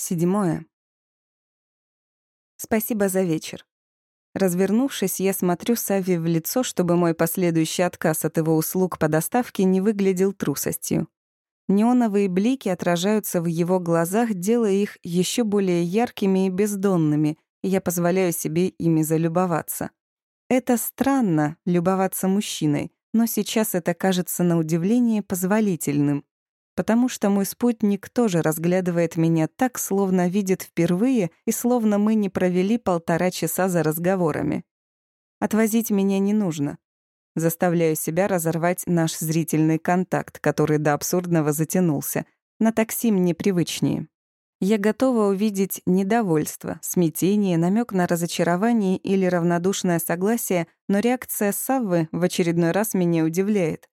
Седьмое. Спасибо за вечер. Развернувшись, я смотрю Сави в лицо, чтобы мой последующий отказ от его услуг по доставке не выглядел трусостью. Неоновые блики отражаются в его глазах, делая их еще более яркими и бездонными, и я позволяю себе ими залюбоваться. Это странно — любоваться мужчиной, но сейчас это кажется на удивление позволительным потому что мой спутник тоже разглядывает меня так, словно видит впервые и словно мы не провели полтора часа за разговорами. Отвозить меня не нужно. Заставляю себя разорвать наш зрительный контакт, который до абсурдного затянулся. На такси мне привычнее. Я готова увидеть недовольство, смятение, намек на разочарование или равнодушное согласие, но реакция Саввы в очередной раз меня удивляет.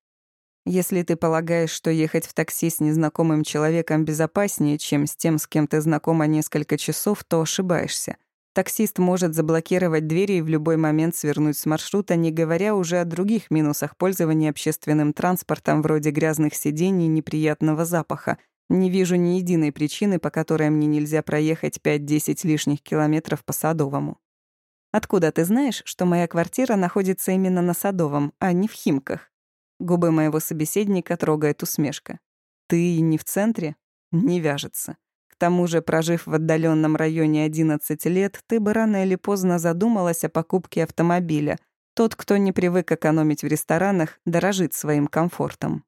Если ты полагаешь, что ехать в такси с незнакомым человеком безопаснее, чем с тем, с кем ты знакома несколько часов, то ошибаешься. Таксист может заблокировать двери и в любой момент свернуть с маршрута, не говоря уже о других минусах пользования общественным транспортом, вроде грязных сидений и неприятного запаха. Не вижу ни единой причины, по которой мне нельзя проехать 5-10 лишних километров по Садовому. Откуда ты знаешь, что моя квартира находится именно на Садовом, а не в Химках? Губы моего собеседника трогает усмешка. «Ты не в центре?» «Не вяжется. К тому же, прожив в отдаленном районе 11 лет, ты бы рано или поздно задумалась о покупке автомобиля. Тот, кто не привык экономить в ресторанах, дорожит своим комфортом.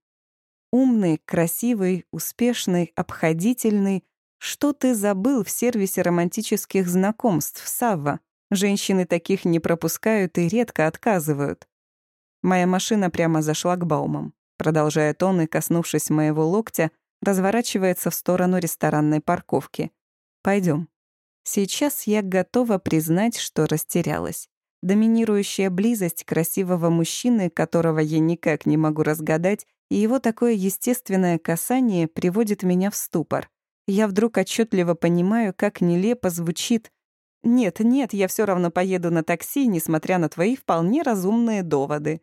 Умный, красивый, успешный, обходительный. Что ты забыл в сервисе романтических знакомств, Савва? Женщины таких не пропускают и редко отказывают. Моя машина прямо за шлагбаумом. Продолжает он и, коснувшись моего локтя, разворачивается в сторону ресторанной парковки. Пойдем. Сейчас я готова признать, что растерялась. Доминирующая близость красивого мужчины, которого я никак не могу разгадать, и его такое естественное касание приводит меня в ступор. Я вдруг отчетливо понимаю, как нелепо звучит «Нет, нет, я все равно поеду на такси, несмотря на твои вполне разумные доводы».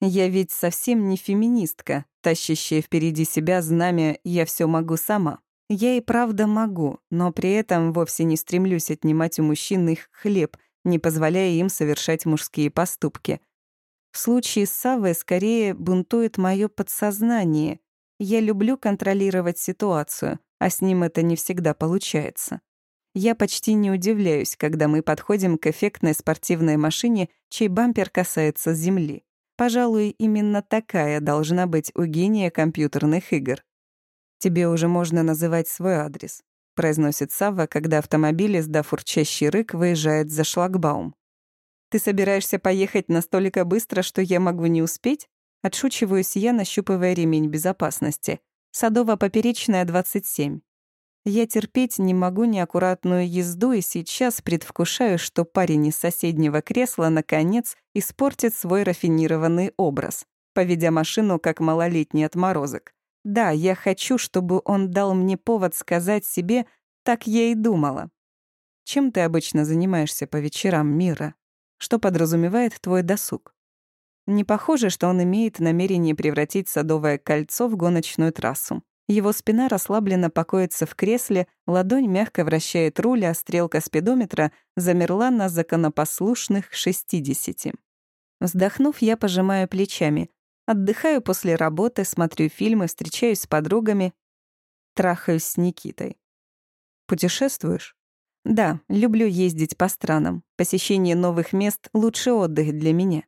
Я ведь совсем не феминистка, тащащая впереди себя знамя «я все могу сама». Я и правда могу, но при этом вовсе не стремлюсь отнимать у мужчин их хлеб, не позволяя им совершать мужские поступки. В случае с Савой скорее бунтует мое подсознание. Я люблю контролировать ситуацию, а с ним это не всегда получается. Я почти не удивляюсь, когда мы подходим к эффектной спортивной машине, чей бампер касается земли. Пожалуй, именно такая должна быть у гения компьютерных игр. «Тебе уже можно называть свой адрес», — произносит Савва, когда автомобиль, издав урчащий рык, выезжает за шлагбаум. «Ты собираешься поехать настолько быстро, что я могу не успеть?» Отшучиваюсь я, нащупывая ремень безопасности. Садово-поперечная, 27. Я терпеть не могу неаккуратную езду и сейчас предвкушаю, что парень из соседнего кресла, наконец, испортит свой рафинированный образ, поведя машину как малолетний отморозок. Да, я хочу, чтобы он дал мне повод сказать себе «так я и думала». Чем ты обычно занимаешься по вечерам, Мира? Что подразумевает твой досуг? Не похоже, что он имеет намерение превратить Садовое кольцо в гоночную трассу. Его спина расслабленно покоится в кресле, ладонь мягко вращает руль, а стрелка спидометра замерла на законопослушных 60. Вздохнув, я пожимаю плечами. Отдыхаю после работы, смотрю фильмы, встречаюсь с подругами, трахаюсь с Никитой. Путешествуешь? Да, люблю ездить по странам. Посещение новых мест — лучший отдых для меня.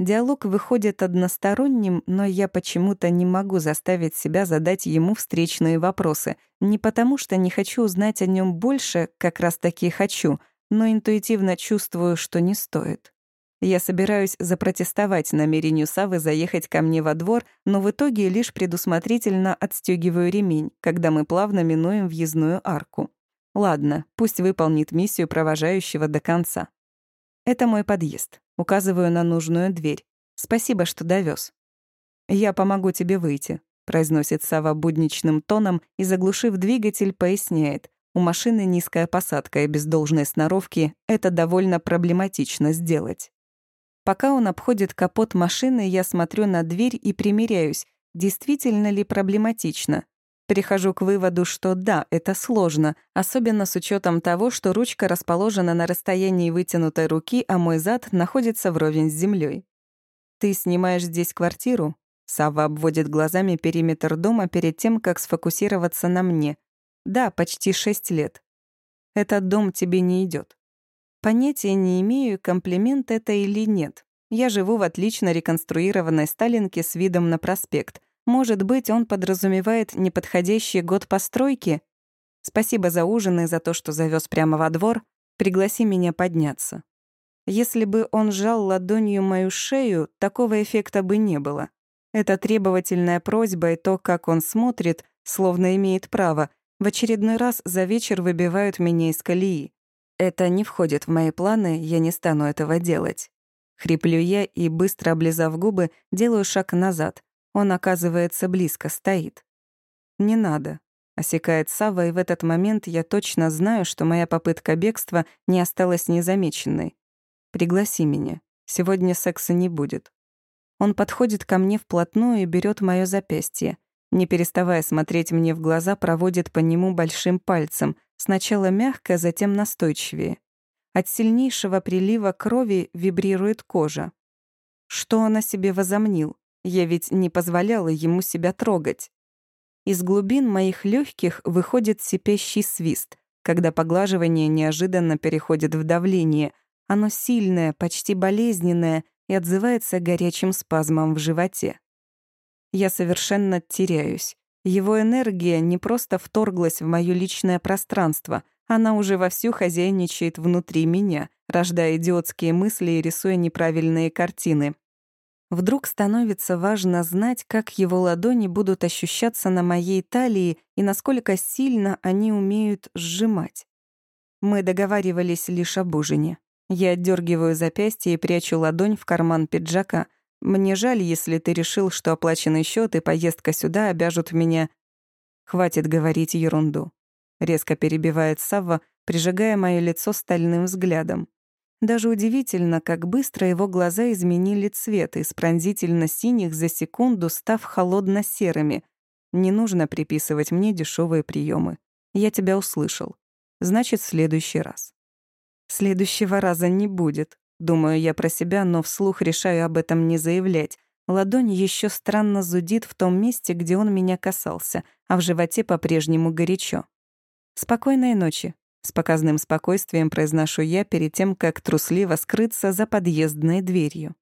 Диалог выходит односторонним, но я почему-то не могу заставить себя задать ему встречные вопросы. Не потому, что не хочу узнать о нем больше, как раз таки хочу, но интуитивно чувствую, что не стоит. Я собираюсь запротестовать намерению Савы заехать ко мне во двор, но в итоге лишь предусмотрительно отстегиваю ремень, когда мы плавно минуем въездную арку. Ладно, пусть выполнит миссию провожающего до конца. Это мой подъезд. Указываю на нужную дверь. Спасибо, что довез. Я помогу тебе выйти, произносит Сава будничным тоном и, заглушив двигатель, поясняет. У машины низкая посадка, и без должной сноровки это довольно проблематично сделать. Пока он обходит капот машины, я смотрю на дверь и примеряюсь, действительно ли проблематично. Прихожу к выводу, что да, это сложно, особенно с учетом того, что ручка расположена на расстоянии вытянутой руки, а мой зад находится вровень с землей. «Ты снимаешь здесь квартиру?» Сава обводит глазами периметр дома перед тем, как сфокусироваться на мне. «Да, почти шесть лет. Этот дом тебе не идет. Понятия не имею, комплимент это или нет. Я живу в отлично реконструированной Сталинке с видом на проспект. Может быть, он подразумевает неподходящий год постройки? Спасибо за ужин и за то, что завез прямо во двор. Пригласи меня подняться. Если бы он сжал ладонью мою шею, такого эффекта бы не было. Эта требовательная просьба и то, как он смотрит, словно имеет право, в очередной раз за вечер выбивают меня из колеи. Это не входит в мои планы, я не стану этого делать. Хриплю я и, быстро облизав губы, делаю шаг назад. Он, оказывается, близко стоит. «Не надо», — осекает Сава, и в этот момент я точно знаю, что моя попытка бегства не осталась незамеченной. «Пригласи меня. Сегодня секса не будет». Он подходит ко мне вплотную и берет моё запястье. Не переставая смотреть мне в глаза, проводит по нему большим пальцем, сначала мягко, затем настойчивее. От сильнейшего прилива крови вибрирует кожа. Что он о себе возомнил? Я ведь не позволяла ему себя трогать. Из глубин моих легких выходит сипящий свист, когда поглаживание неожиданно переходит в давление. Оно сильное, почти болезненное и отзывается горячим спазмом в животе. Я совершенно теряюсь. Его энергия не просто вторглась в моё личное пространство, она уже вовсю хозяйничает внутри меня, рождая идиотские мысли и рисуя неправильные картины. Вдруг становится важно знать, как его ладони будут ощущаться на моей талии и насколько сильно они умеют сжимать. Мы договаривались лишь об ужине. Я отдергиваю запястье и прячу ладонь в карман пиджака. Мне жаль, если ты решил, что оплаченный счет и поездка сюда обяжут меня. Хватит говорить ерунду. Резко перебивает Савва, прижигая моё лицо стальным взглядом. Даже удивительно, как быстро его глаза изменили цвет, из пронзительно-синих за секунду став холодно-серыми. Не нужно приписывать мне дешевые приемы. Я тебя услышал. Значит, в следующий раз. Следующего раза не будет. Думаю я про себя, но вслух решаю об этом не заявлять. Ладонь еще странно зудит в том месте, где он меня касался, а в животе по-прежнему горячо. Спокойной ночи. С показным спокойствием произношу я перед тем, как трусливо скрыться за подъездной дверью.